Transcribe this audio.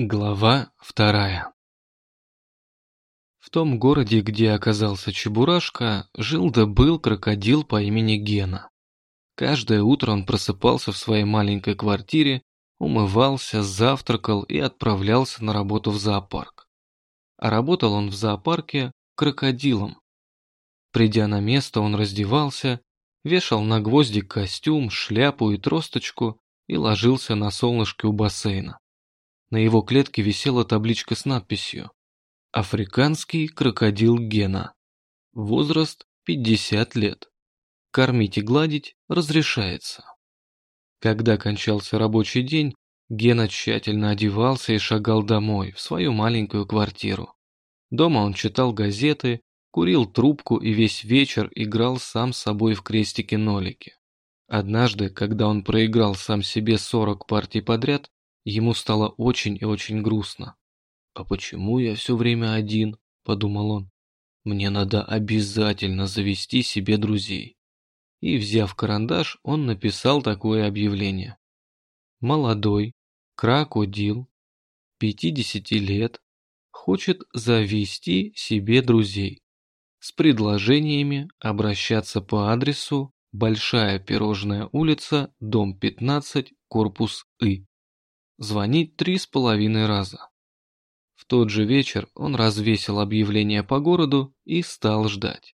Глава вторая В том городе, где оказался Чебурашка, жил да был крокодил по имени Гена. Каждое утро он просыпался в своей маленькой квартире, умывался, завтракал и отправлялся на работу в зоопарк. А работал он в зоопарке крокодилом. Придя на место, он раздевался, вешал на гвоздик костюм, шляпу и тросточку и ложился на солнышке у бассейна. На его клетке висела табличка с надписью «Африканский крокодил Гена. Возраст 50 лет. Кормить и гладить разрешается». Когда кончался рабочий день, Гена тщательно одевался и шагал домой, в свою маленькую квартиру. Дома он читал газеты, курил трубку и весь вечер играл сам с собой в крестики-нолики. Однажды, когда он проиграл сам себе 40 партий подряд, Ему стало очень и очень грустно. «А почему я все время один?» – подумал он. «Мне надо обязательно завести себе друзей». И, взяв карандаш, он написал такое объявление. Молодой, крокодил, 50 лет, хочет завести себе друзей. С предложениями обращаться по адресу Большая Пирожная улица, дом 15, корпус И звонить три с половиной раза. В тот же вечер он развесил объявление по городу и стал ждать.